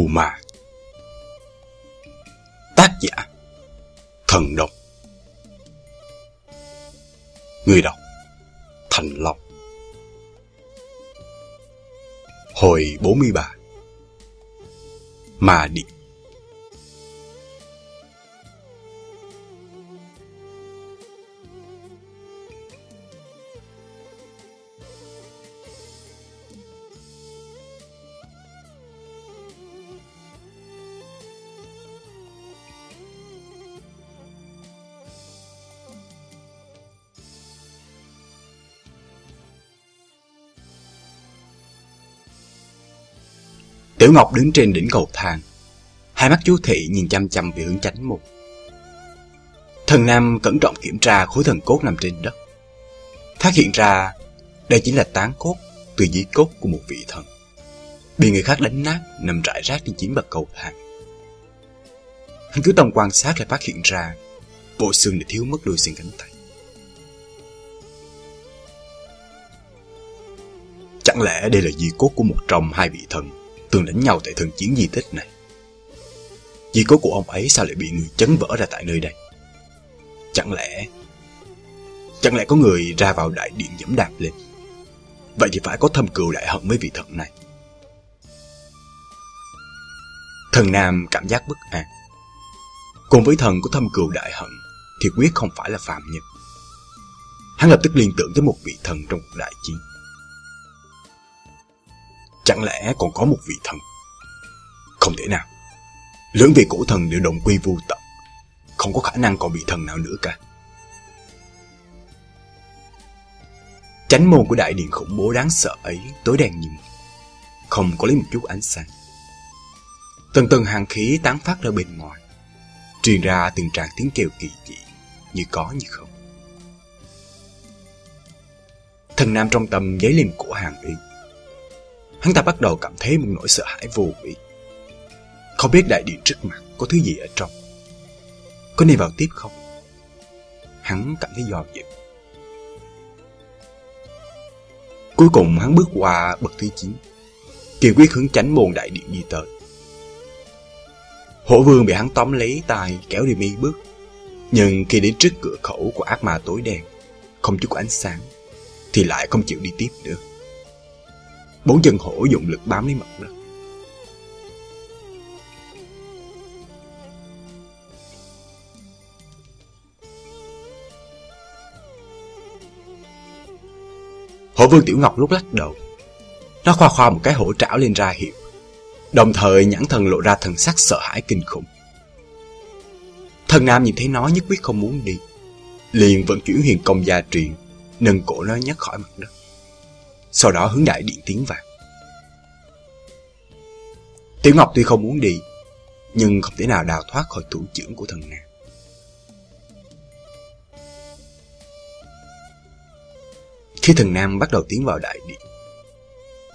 Trù Mà Tác giả Thần Độc Người đọc Thành Long. Hồi 43 Mà Điện. Tiểu Ngọc đứng trên đỉnh cầu thang. Hai mắt chú thị nhìn chăm chăm về hướng chánh mục. Thần Nam cẩn trọng kiểm tra khối thần cốt nằm trên đất. Phát hiện ra đây chính là tán cốt từ dưới cốt của một vị thần. Bị người khác đánh nát, nằm rải rác trên chín bậc cầu thang. Hắn cứ tầm quan sát lại phát hiện ra bộ xương đã thiếu mất đôi xương cánh tay. Chẳng lẽ đây là di cốt của một trong hai vị thần từng đánh nhau tại thần chiến di tích này. Di cốt của ông ấy sao lại bị người chấn vỡ ra tại nơi đây? Chẳng lẽ... Chẳng lẽ có người ra vào đại điện dẫm đạp lên? Vậy thì phải có thâm cừu đại hận với vị thần này. Thần Nam cảm giác bất an. Cùng với thần của thâm cừu đại hận thì quyết không phải là phàm nhân. Hắn lập tức liên tưởng tới một vị thần trong cuộc đại chiến. Chẳng lẽ còn có một vị thần? Không thể nào. Lưỡng vị cổ thần đều đồng quy vô tận. Không có khả năng còn vị thần nào nữa cả. Chánh môn của đại điện khủng bố đáng sợ ấy tối đen như mực. Không có lấy một chút ánh sáng. Từng từng hàng khí tán phát ra bên ngoài. Truyền ra từng tràng tiếng kêu kỳ dị, như có như không. Thần nam trong tâm giấy lên cổ hàng y hắn ta bắt đầu cảm thấy một nỗi sợ hãi vô vị. Không biết đại điện trước mặt có thứ gì ở trong. Có nên vào tiếp không? Hắn cảm thấy do dự. Cuối cùng hắn bước qua bậc thứ 9. Kiên quyết hướng tránh môn đại điện đi tới. Hổ vương bị hắn tóm lấy tay kéo đi mi bước. Nhưng khi đến trước cửa khẩu của ác ma tối đen, không chút ánh sáng, thì lại không chịu đi tiếp nữa. Bốn chân hổ dụng lực bám lấy mặt đất. Hổ vương Tiểu Ngọc lúc lắc đầu. Nó khoa khoa một cái hổ trảo lên ra hiệu. Đồng thời nhãn thần lộ ra thần sắc sợ hãi kinh khủng. Thần Nam nhìn thấy nó nhất quyết không muốn đi. Liền vận chuyển huyền công gia truyền, nâng cổ nó nhấc khỏi mặt đất sau đó hướng đại điện tiến vào. Tiểu Ngọc tuy không muốn đi, nhưng không thể nào đào thoát khỏi thủ trưởng của thần nàng. Khi thần nam bắt đầu tiến vào đại điện,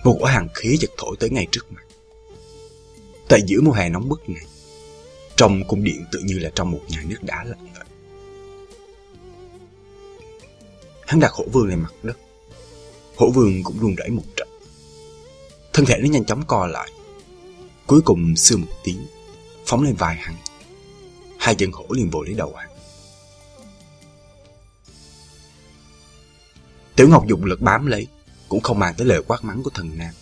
một quả hàng khí giật thổi tới ngay trước mặt. Tại giữa mùa hè nóng bức này, trong cung điện tự như là trong một nhà nước đá lạnh vậy. Hắn đặt hổ vương lên mặt đất, Hổ vương cũng run rẩy một trận. Thân thể nó nhanh chóng co lại. Cuối cùng sư một tiếng, phóng lên vai hắn. Hai chân hổ liền vội lấy đầu hắn. Tiểu Ngọc dùng lực bám lấy, cũng không mang tới lời quát mắng của thần nam.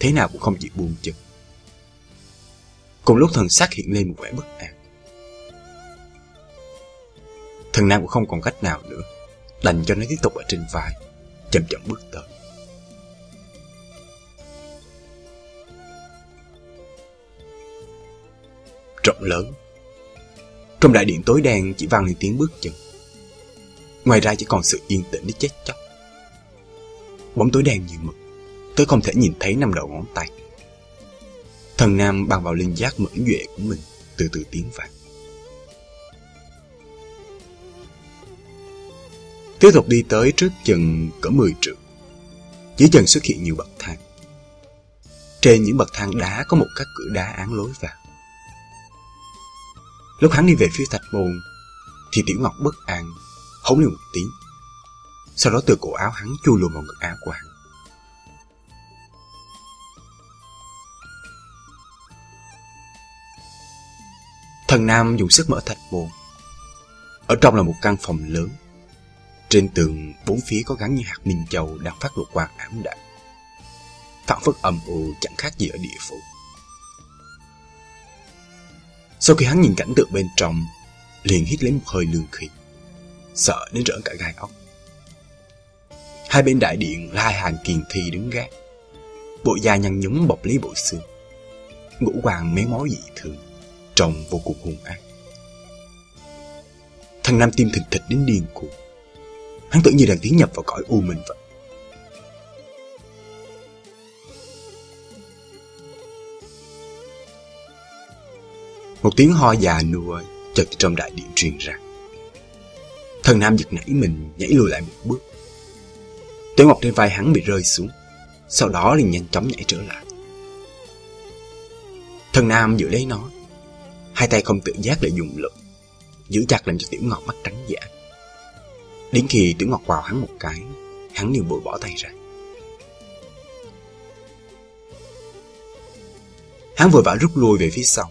Thế nào cũng không chịu buông chân. Cùng lúc thần sắc hiện lên một vẻ bất an. Thần nam cũng không còn cách nào nữa, đành cho nó tiếp tục ở trên vai chậm chậm bước tới. Rộng lớn. Trong đại điện tối đen chỉ vang lên tiếng bước chân. Ngoài ra chỉ còn sự yên tĩnh đến chết chóc. Bóng tối đen như mực. Tôi không thể nhìn thấy năm đầu ngón tay. Thần Nam bằng vào linh giác mẫn duệ của mình Từ từ tiến vào. Tiếp tục đi tới trước chừng cỡ 10 trượng. Dưới chân xuất hiện nhiều bậc thang. Trên những bậc thang đá có một các cửa đá án lối vào. Lúc hắn đi về phía thạch môn, thì Tiểu Ngọc bất an, hống lên một tiếng. Sau đó từ cổ áo hắn chui lùi vào ngực áo của hắn. Thần Nam dùng sức mở thạch môn. Ở trong là một căn phòng lớn. Trên tường bốn phía có gắn những hạt minh châu đang phát lục quang ám đạm. Phản phất âm u chẳng khác gì ở địa phủ. Sau khi hắn nhìn cảnh tượng bên trong, liền hít lấy một hơi lương khí, sợ đến rỡn cả gai ốc. Hai bên đại điện là hai hàng kiền thi đứng gác. Bộ da nhăn nhúm bọc lấy bộ xương. Ngũ hoàng méo mó dị thường, trông vô cùng hung ác. Thằng Nam tim thịt thịt đến điên cuồng. Hắn tự như đang tiến nhập vào cõi u minh vậy. Một tiếng ho già nua chợt trong đại điện truyền ra. Thần Nam giật nảy mình nhảy lùi lại một bước. Tiểu Ngọc trên vai hắn bị rơi xuống, sau đó liền nhanh chóng nhảy trở lại. Thần Nam giữ lấy nó, hai tay không tự giác lại dùng lực, giữ chặt làm cho Tiểu Ngọc mắt trắng giả. Đến khi Tiểu Ngọc vào hắn một cái, hắn liền bụi bỏ tay ra. Hắn vội vã rút lui về phía sau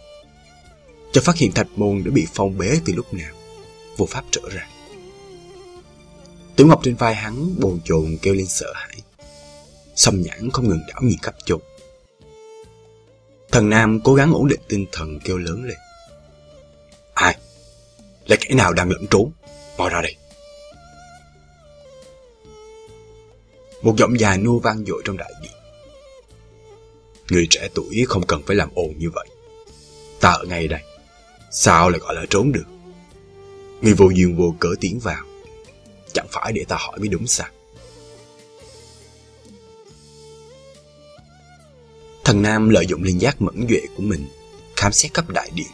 cho phát hiện thạch môn đã bị phong bế từ lúc nào, vô pháp trở ra. Tiểu Ngọc trên vai hắn bồn chồn kêu lên sợ hãi. Xâm nhãn không ngừng đảo nhìn khắp chốn. Thần Nam cố gắng ổn định tinh thần kêu lớn lên. Ai? Là kẻ nào đang lẫn trốn? Bỏ ra đây. Một giọng dài nua vang dội trong đại điện. Người trẻ tuổi không cần phải làm ồn như vậy. Ta ở ngay đây. Sao lại gọi là trốn được? Người vô duyên vô cớ tiến vào. Chẳng phải để ta hỏi mới đúng sao? Thần Nam lợi dụng linh giác mẫn duệ của mình, khám xét cấp đại điện,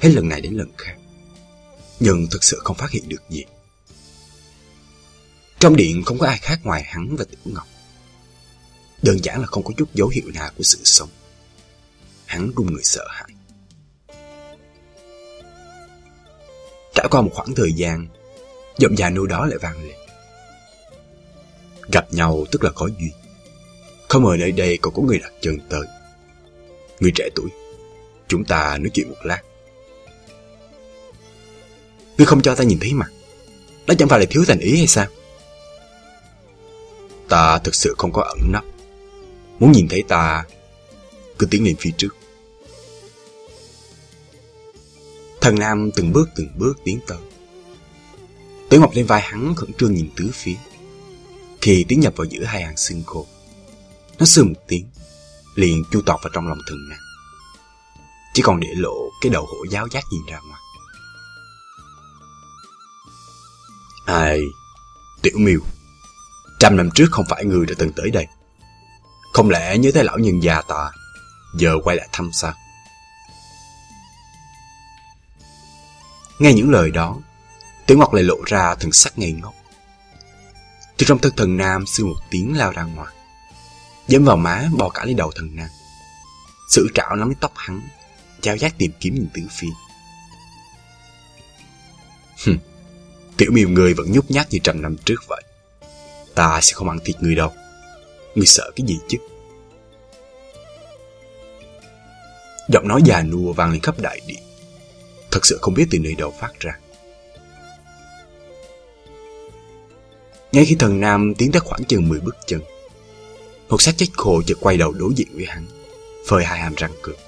hết lần này đến lần khác. Nhưng thực sự không phát hiện được gì. Trong điện không có ai khác ngoài hắn và Tiểu Ngọc. Đơn giản là không có chút dấu hiệu nào của sự sống. Hắn run người sợ hãi. Trải qua một khoảng thời gian, giọng già nô đó lại vang lên. Gặp nhau tức là có duyên. Không ngờ nơi đây còn có người đặt chân tới. Người trẻ tuổi, chúng ta nói chuyện một lát. Ngươi không cho ta nhìn thấy mặt. Đó chẳng phải là thiếu thành ý hay sao? Ta thực sự không có ẩn nấp. Muốn nhìn thấy ta, cứ tiến lên phía trước. Thần Nam từng bước từng bước tiến tới. Tử Ngọc lên vai hắn khẩn trương nhìn tứ phía. Khi tiến nhập vào giữa hai hàng xương khô, nó sư một tiếng, liền chu tọt vào trong lòng thần Nam. Chỉ còn để lộ cái đầu hổ giáo giác nhìn ra ngoài. Ai, Tiểu Miêu, trăm năm trước không phải người đã từng tới đây. Không lẽ nhớ tới lão nhân già ta, giờ quay lại thăm sao? Nghe những lời đó, Tiểu Ngọc lại lộ ra thần sắc ngây ngốc. Từ trong thân thần nam sư một tiếng lao ra ngoài. Dẫm vào má bò cả lên đầu thần nam. Sự trảo nắm lấy tóc hắn, trao giác tìm kiếm nhìn tử phi. Hừm, tiểu miều người vẫn nhút nhát như trăm năm trước vậy. Ta sẽ không ăn thịt người đâu. Người sợ cái gì chứ? Giọng nói già nua vang lên khắp đại điện thật sự không biết từ nơi đâu phát ra. Ngay khi thần nam tiến tới khoảng chừng 10 bước chân, một xác chết khô chợt quay đầu đối diện với hắn, phơi hai hàm răng cực.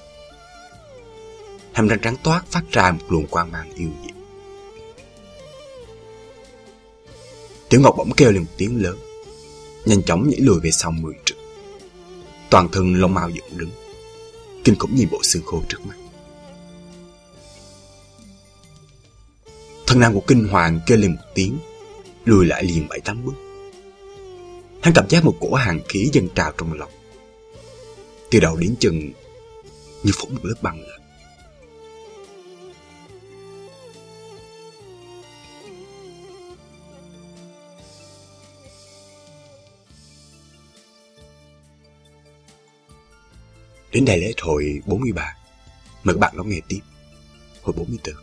Hàm răng trắng toát phát ra một luồng quang mang yêu dị. Tiểu Ngọc bỗng kêu lên một tiếng lớn, nhanh chóng nhảy lùi về sau mười trượng. Toàn thân lông mao dựng đứng, kinh khủng nhìn bộ xương khô trước mắt. Thân nam của kinh hoàng kêu lên một tiếng, lùi lại liền bảy tám bước. Hắn cảm giác một cổ hàng khí dâng trào trong lòng. Từ đầu đến chân như phủ một lớp băng lên. Đến đại lễ hồi 43. Mời các bạn lắng nghe tiếp. Hồi 44.